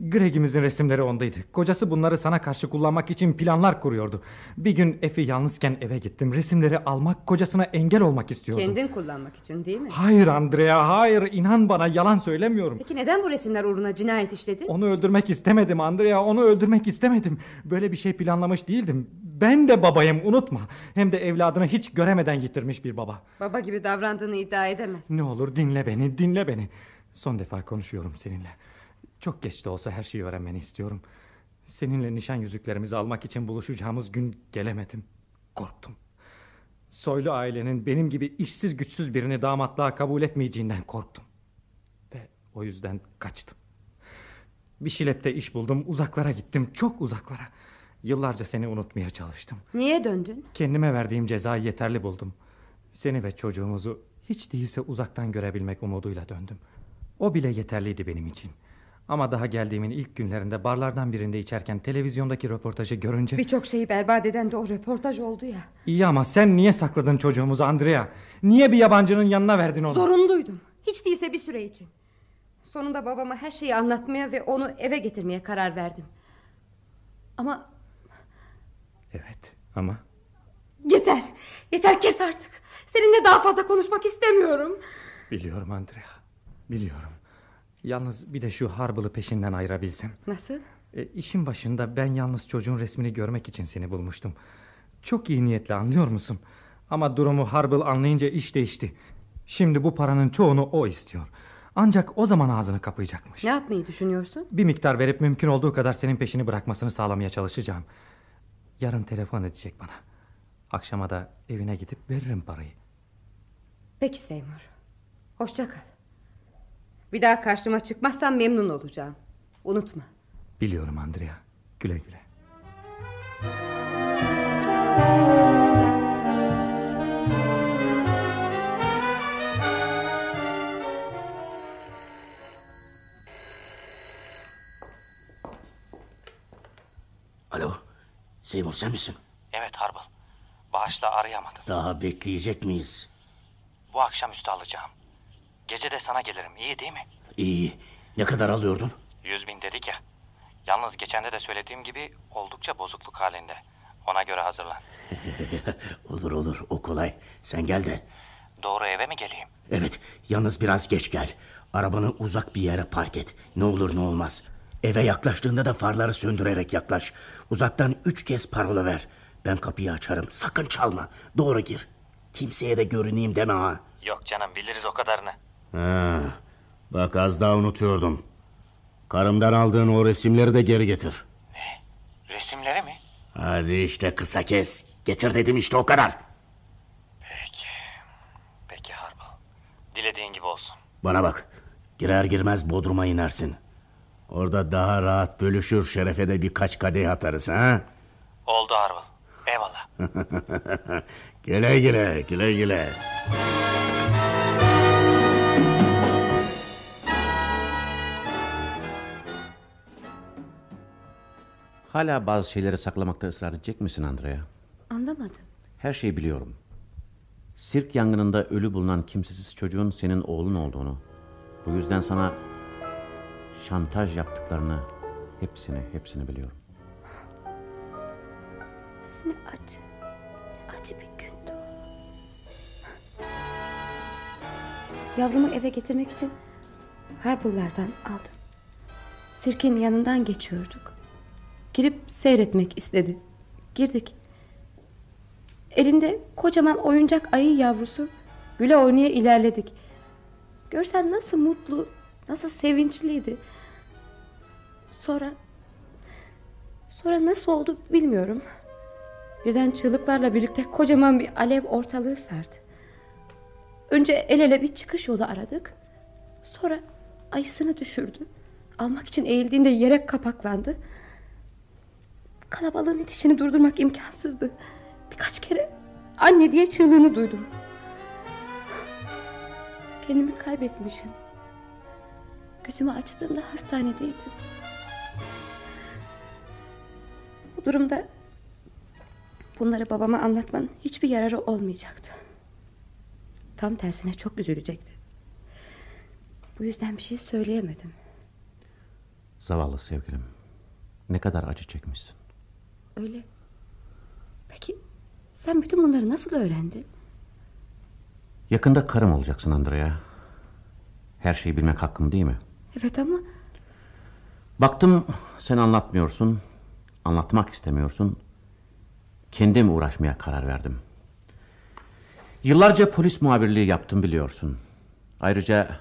Greg'imizin resimleri ondaydı. Kocası bunları sana karşı kullanmak için planlar kuruyordu. Bir gün Efi yalnızken eve gittim. Resimleri almak, kocasına engel olmak istiyordum. Kendin kullanmak için değil mi? Hayır Andrea, hayır. İnan bana yalan söylemiyorum. Peki neden bu resimler uğruna cinayet işledin? Onu öldürmek istemedim Andrea, onu öldürmek istemedim. Böyle bir şey planlamış değildim. Ben de babayım, unutma. Hem de evladını hiç göremeden yitirmiş bir baba. Baba gibi davrandığını iddia edemez. Ne olur dinle beni, dinle beni. Son defa konuşuyorum seninle. Çok geç de olsa her şeyi öğrenmeni istiyorum. Seninle nişan yüzüklerimizi almak için buluşacağımız gün gelemedim. Korktum. Soylu ailenin benim gibi işsiz güçsüz birini damatlığa kabul etmeyeceğinden korktum. Ve o yüzden kaçtım. Bir şilepte iş buldum, uzaklara gittim, çok uzaklara. Yıllarca seni unutmaya çalıştım. Niye döndün? Kendime verdiğim cezayı yeterli buldum. Seni ve çocuğumuzu hiç değilse uzaktan görebilmek umuduyla döndüm. O bile yeterliydi benim için. Ama daha geldiğimin ilk günlerinde barlardan birinde içerken televizyondaki röportajı görünce... Birçok şeyi berbat eden de o röportaj oldu ya. İyi ama sen niye sakladın çocuğumuzu Andrea? Niye bir yabancının yanına verdin onu? Zorunluydum. Hiç değilse bir süre için. Sonunda babama her şeyi anlatmaya ve onu eve getirmeye karar verdim. Ama Evet ama... yeter. Yeter kes artık. Seninle daha fazla konuşmak istemiyorum. Biliyorum Andrea. Biliyorum. Yalnız bir de şu Harbıl'ı peşinden ayırabilsem. Nasıl? E, işin başında ben yalnız çocuğun resmini görmek için seni bulmuştum. Çok iyi niyetli anlıyor musun? Ama durumu Harbıl anlayınca iş değişti. Şimdi bu paranın çoğunu o istiyor. Ancak o zaman ağzını kapayacakmış. Ne yapmayı düşünüyorsun? Bir miktar verip mümkün olduğu kadar senin peşini bırakmasını sağlamaya çalışacağım. Yarın telefon edecek bana. Akşama da evine gidip veririm parayı. Peki Seymour. Hoşça kal. Bir daha karşıma çıkmazsan memnun olacağım. Unutma. Biliyorum Andrea. Güle güle. Alo. Seymour sen misin? Evet Harbal. Bağışla arayamadım. Daha bekleyecek miyiz? Bu akşamüstü alacağım. Gece de sana gelirim. İyi değil mi? İyi. Ne kadar alıyordun? Yüz bin dedik ya. Yalnız geçende de söylediğim gibi oldukça bozukluk halinde. Ona göre hazırlan. (laughs) olur olur o kolay. Sen gel de. Doğru eve mi geleyim? Evet yalnız biraz geç gel. Arabanı uzak bir yere park et. Ne olur ne olmaz. Eve yaklaştığında da farları söndürerek yaklaş. Uzaktan üç kez parola ver. Ben kapıyı açarım. Sakın çalma. Doğru gir. Kimseye de görüneyim deme ha. Yok canım biliriz o kadarını. Ha, bak az daha unutuyordum. Karımdan aldığın o resimleri de geri getir. Resimleri mi? Hadi işte kısa kes. Getir dedim işte o kadar. Peki. Peki Harbal. Dilediğin gibi olsun. Bana bak. Girer girmez Bodrum'a inersin. Orada daha rahat bölüşür şerefe de birkaç kadeh atarız ha. Oldu Harbal. Eyvallah. (laughs) güle güle güle güle. Hala bazı şeyleri saklamakta ısrar edecek misin Andrea? Anlamadım. Her şeyi biliyorum. Sirk yangınında ölü bulunan kimsesiz çocuğun senin oğlun olduğunu... ...bu yüzden sana şantaj yaptıklarını... ...hepsini, hepsini biliyorum. Ne acı. Ne acı bir gündü. Yavrumu eve getirmek için Harpullardan aldım. Sirkenin yanından geçiyorduk. Girip seyretmek istedi. Girdik. Elinde kocaman oyuncak ayı yavrusu. Güle oynaya ilerledik. Görsen nasıl mutlu, nasıl sevinçliydi. Sonra... Sonra nasıl oldu bilmiyorum. Birden çığlıklarla birlikte kocaman bir alev ortalığı sardı. Önce el ele bir çıkış yolu aradık. Sonra ayısını düşürdü. Almak için eğildiğinde yere kapaklandı. Kalabalığın itişini durdurmak imkansızdı. Birkaç kere anne diye çığlığını duydum. Kendimi kaybetmişim. Gözümü açtığımda hastanedeydim. Bu durumda bunları babama anlatmanın hiçbir yararı olmayacaktı. Tam tersine çok üzülecekti. Bu yüzden bir şey söyleyemedim. Zavallı sevgilim. Ne kadar acı çekmişsin. Öyle. Peki sen bütün bunları nasıl öğrendin? Yakında karım olacaksın Andrea. Her şeyi bilmek hakkım değil mi? Evet ama Baktım sen anlatmıyorsun. Anlatmak istemiyorsun. Kendim uğraşmaya karar verdim. Yıllarca polis muhabirliği yaptım biliyorsun. Ayrıca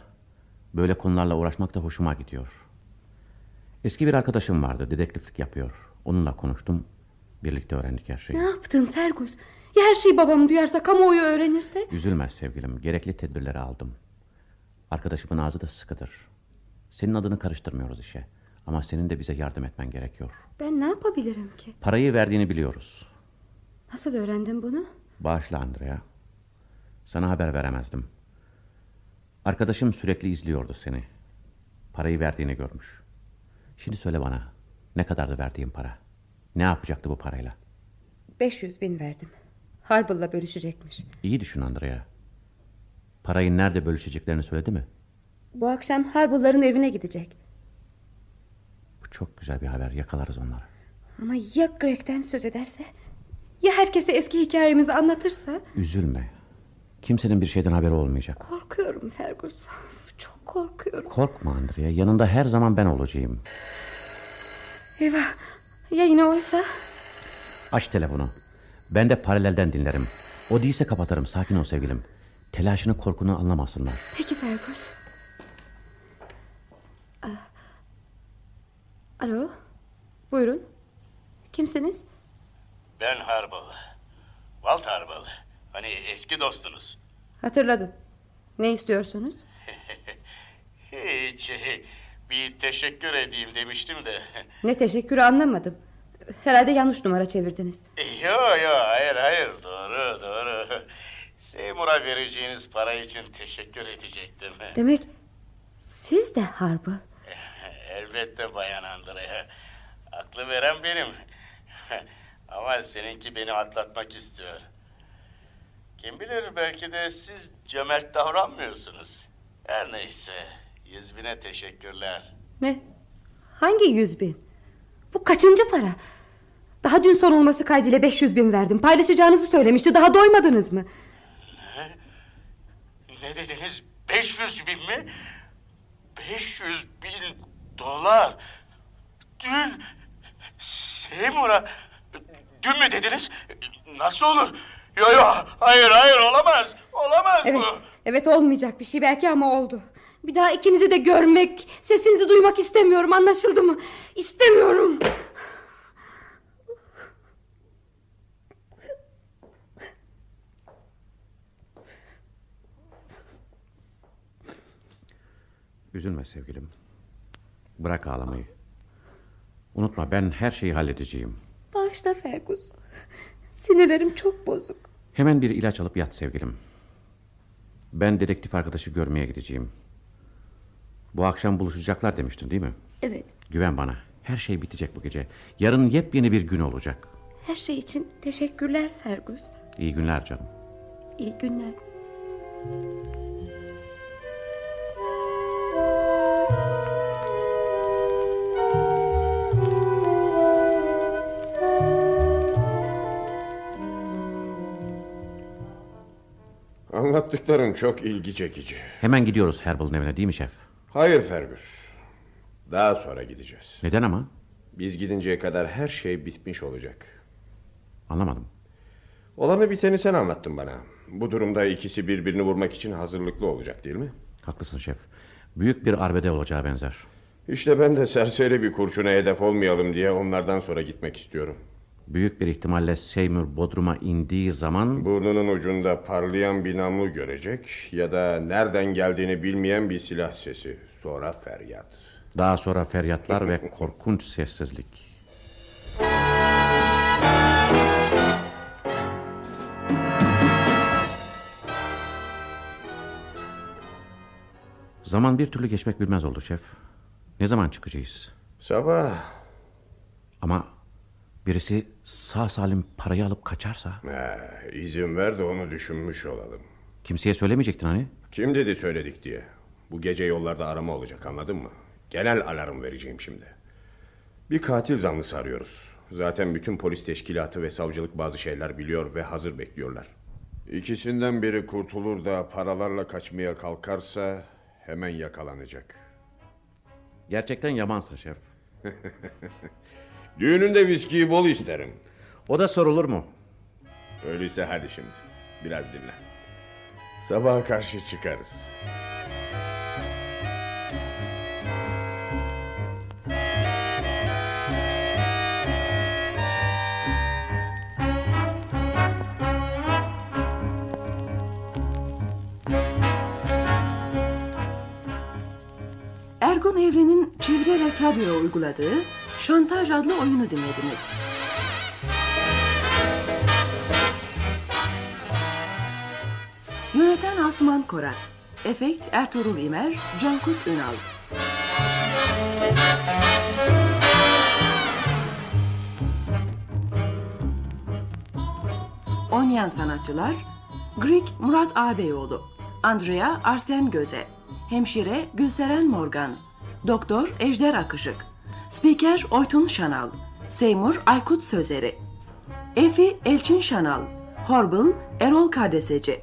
böyle konularla uğraşmak da hoşuma gidiyor. Eski bir arkadaşım vardı, dedektiflik yapıyor. Onunla konuştum. Birlikte öğrendik her şeyi. ne yaptın Fergus? Ya her şeyi babam duyarsa kamuoyu öğrenirse? Üzülme sevgilim. Gerekli tedbirleri aldım. Arkadaşımın ağzı da sıkıdır. Senin adını karıştırmıyoruz işe. Ama senin de bize yardım etmen gerekiyor. Ben ne yapabilirim ki? Parayı verdiğini biliyoruz. Nasıl öğrendin bunu? Bağışla Andrea. Sana haber veremezdim. Arkadaşım sürekli izliyordu seni. Parayı verdiğini görmüş. Şimdi söyle bana. Ne kadardı verdiğin para? Ne yapacaktı bu parayla? 500 bin verdim. Harbıl'la bölüşecekmiş. İyi düşün Andrea. Parayı nerede bölüşeceklerini söyledi mi? Bu akşam Harbıl'ların evine gidecek. Bu çok güzel bir haber. Yakalarız onları. Ama ya Greg'den söz ederse? Ya herkese eski hikayemizi anlatırsa? Üzülme. Kimsenin bir şeyden haberi olmayacak. Korkuyorum Fergus. Çok korkuyorum. Korkma Andrea. Yanında her zaman ben olacağım. Eyvah. Ya yine oysa? Aç telefonu. Ben de paralelden dinlerim. O değilse kapatırım. Sakin ol sevgilim. Telaşını korkunu anlamasınlar. Peki Fergus. Aa. Alo. Buyurun. Kimsiniz? Ben Harbal. Walt Harbal. Hani eski dostunuz. Hatırladım. Ne istiyorsunuz? (laughs) Hiç bir teşekkür edeyim demiştim de. (laughs) Ne teşekkürü anlamadım. Herhalde yanlış numara çevirdiniz. Yo yo hayır hayır doğru doğru. Seymour'a vereceğiniz para için teşekkür edecektim. (laughs) Demek siz de Harbıl. (laughs) Elbette Bayan Andrea. Aklı veren benim. Ama seninki beni atlatmak istiyor. Kim bilir belki de siz cömert davranmıyorsunuz. Her neyse. Yüz bine teşekkürler. Ne? Hangi yüz bin? Bu kaçıncı para? Daha dün son olması kaydıyla 500 bin verdim. Paylaşacağınızı söylemişti. Daha doymadınız mı? Ne? Ne dediniz? 500 bin mi? 500 bin dolar. Dün Seymour'a dün mü dediniz? Nasıl olur? Yo yo hayır hayır olamaz. Olamaz Evet, bu. evet olmayacak bir şey belki ama oldu. Bir daha ikinizi de görmek, sesinizi duymak istemiyorum anlaşıldı mı? İstemiyorum. Üzülme sevgilim. Bırak ağlamayı. Unutma ben her şeyi halledeceğim. Bağışla Fergus. Sinirlerim çok bozuk. Hemen bir ilaç alıp yat sevgilim. Ben dedektif arkadaşı görmeye gideceğim. Bu akşam buluşacaklar demiştin değil mi? Evet, Güven bana. Her şey bitecek bu gece. Yarın yepyeni bir gün olacak. her şey için teşekkürler Fergus. İyi günler canım. İyi günler. Anlattıkların çok ilgi çekici. Hemen gidiyoruz Herbal'ın evine değil mi şef? Hayır Fergus. Daha sonra gideceğiz. Neden ama? Biz gidinceye kadar her şey bitmiş olacak. Anlamadım. Olanı biteni sen anlattın bana. Bu durumda ikisi birbirini vurmak için hazırlıklı olacak değil mi? Haklısın şef. Büyük bir arbede olacağı benzer. İşte ben de serseri bir kurşuna hedef olmayalım diye onlardan sonra gitmek istiyorum. Büyük bir ihtimalle Seymour Bodrum'a indiği zaman... Burnunun ucunda parlayan bir namlu görecek ya da nereden geldiğini bilmeyen bir silah sesi. Sonra feryat. Daha sonra feryatlar ve (laughs) korkunç sessizlik. Zaman bir türlü geçmek bilmez oldu şef. Ne zaman çıkacağız? Sabah. Ama birisi sağ salim parayı alıp kaçarsa... He, izin ver de onu düşünmüş olalım. Kimseye söylemeyecektin hani? Kim dedi söyledik diye. Bu gece yollarda arama olacak anladın mı? Genel alarm vereceğim şimdi. Bir katil zanlısı arıyoruz. Zaten bütün polis teşkilatı ve savcılık bazı şeyler biliyor ve hazır bekliyorlar. İkisinden biri kurtulur da paralarla kaçmaya kalkarsa hemen yakalanacak. Gerçekten yamansa şef. (laughs) Düğününde viskiyi bol isterim. O da sorulur mu? Öyleyse hadi şimdi. Biraz dinle. Sabaha karşı çıkarız. Ergun Evren'in çevirerek radyoya uyguladığı Şantaj adlı oyunu dinlediniz. Yöneten Asuman Korat Efekt Ertuğrul İmer Cankut Ünal Oynayan sanatçılar Greg Murat Ağabeyoğlu Andrea Arsen Göze Hemşire Gülseren Morgan Doktor Ejder Akışık Spiker Oytun Şanal Seymour Aykut Sözeri Efi Elçin Şanal Horbil Erol Kardeseci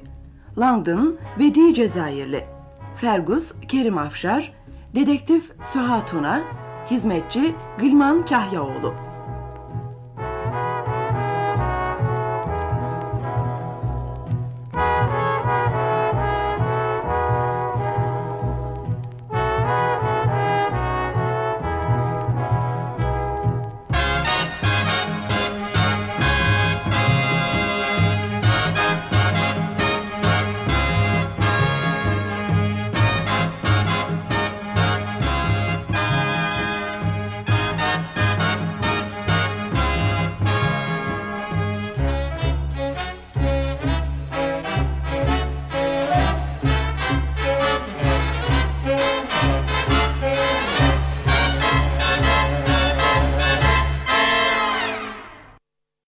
Langdon Vedi Cezayirli Fergus Kerim Afşar Dedektif Süha Tuna Hizmetçi Gülman Kahyaoğlu